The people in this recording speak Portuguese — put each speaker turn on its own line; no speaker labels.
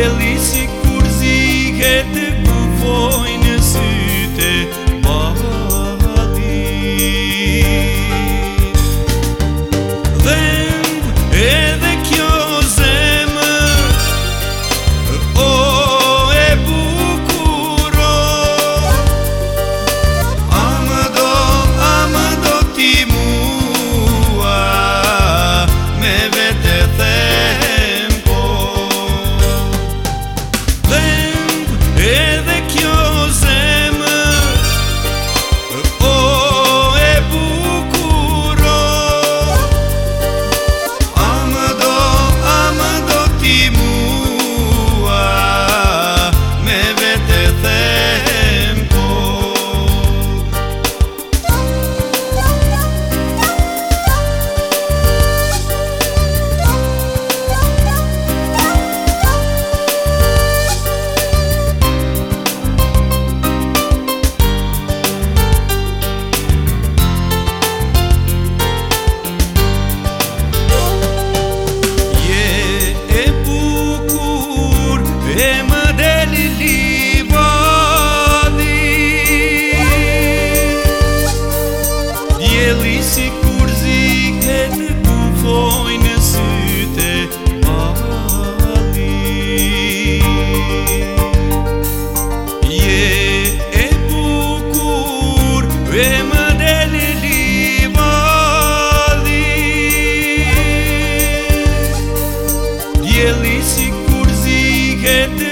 really gelişik kurzi getir